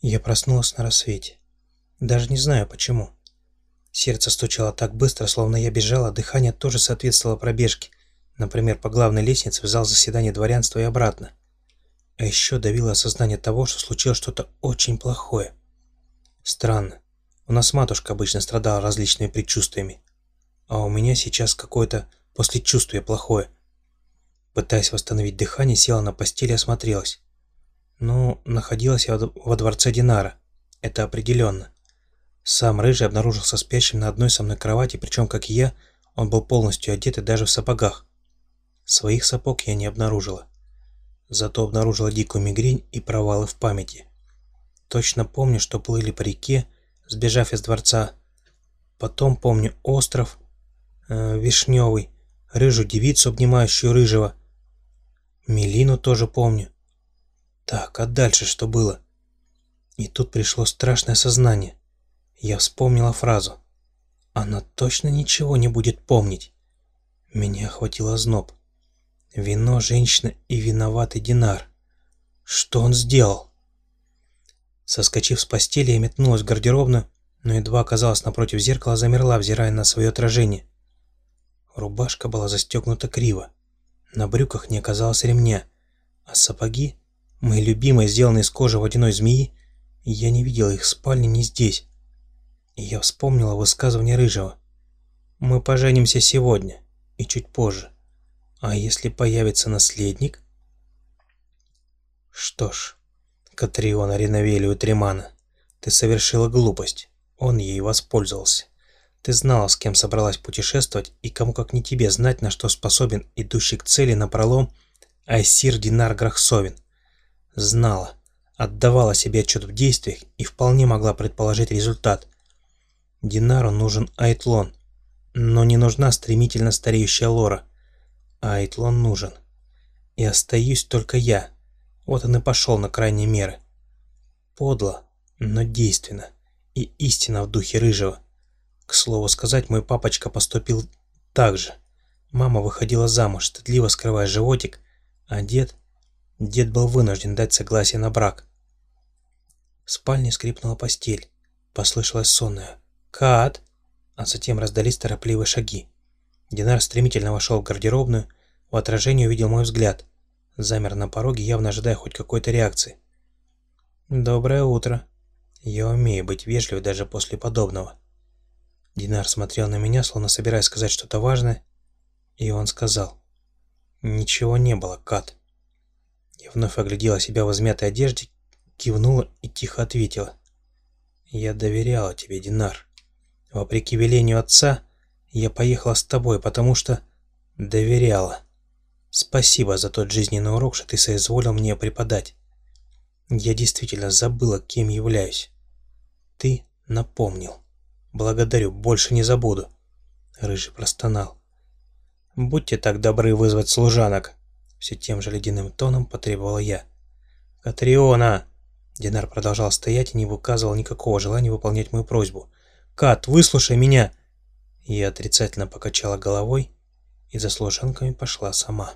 Я проснулась на рассвете. Даже не знаю почему. Сердце стучало так быстро, словно я бежала, дыхание тоже соответствовало пробежке, например, по главной лестнице в зал заседания дворянства и обратно. А еще давило осознание того, что случилось что-то очень плохое. Странно. У нас матушка обычно страдала различными предчувствиями, а у меня сейчас какое-то послечувствие плохое. Пытаясь восстановить дыхание, села на постели и осмотрелась. Ну, находилась я во дворце Динара. Это определенно. Сам Рыжий обнаружился спящим на одной со мной кровати, причем, как и я, он был полностью одет и даже в сапогах. Своих сапог я не обнаружила. Зато обнаружила дикую мигрень и провалы в памяти. Точно помню, что плыли по реке, сбежав из дворца. Потом помню остров, э, вишневый, рыжую девицу, обнимающую рыжего. Мелину тоже помню. Так, а дальше что было? И тут пришло страшное сознание. Я вспомнила фразу. Она точно ничего не будет помнить. Меня охватило зноб. Вино, женщина и виноватый Динар. Что он сделал? Соскочив с постели, я метнулась в гардеробную, но едва оказалась напротив зеркала, замерла, взирая на свое отражение. Рубашка была застегнута криво. На брюках не оказалось ремня, а сапоги Мои любимые, сделанные из кожи водяной змеи, я не видела их в спальне ни здесь. И я вспомнила высказывание Рыжего. Мы поженимся сегодня и чуть позже. А если появится наследник? Что ж, Катриона Реновелию Тримана, ты совершила глупость. Он ей воспользовался. Ты знала, с кем собралась путешествовать, и кому как не тебе знать, на что способен идущий к цели напролом Айсир Динар Грахсовин. Знала, отдавала себе отчет в действиях и вполне могла предположить результат. Динару нужен Айтлон, но не нужна стремительно стареющая Лора. А Айтлон нужен. И остаюсь только я. Вот он и пошел на крайние меры. Подло, но действенно. И истинно в духе Рыжего. К слову сказать, мой папочка поступил так же. Мама выходила замуж, стыдливо скрывая животик, а дед Дед был вынужден дать согласие на брак. В спальне скрипнула постель. Послышалось сонное «Кат!», а затем раздались торопливые шаги. Динар стремительно вошел в гардеробную, в отражении увидел мой взгляд. Замер на пороге, явно ожидая хоть какой-то реакции. «Доброе утро. Я умею быть вежливой даже после подобного». Динар смотрел на меня, словно собираясь сказать что-то важное, и он сказал. «Ничего не было, Кат». Я вновь оглядела себя в измятой одежде, кивнула и тихо ответила. «Я доверяла тебе, Динар. Вопреки велению отца, я поехала с тобой, потому что доверяла. Спасибо за тот жизненный урок, что ты соизволил мне преподать. Я действительно забыла, кем являюсь. Ты напомнил. Благодарю, больше не забуду». Рыжий простонал. «Будьте так добры вызвать служанок», все тем же ледяным тоном потребовала я. «Катриона!» Динар продолжал стоять и не выказывал никакого желания выполнять мою просьбу. «Кат, выслушай меня!» Я отрицательно покачала головой и за служанками пошла сама.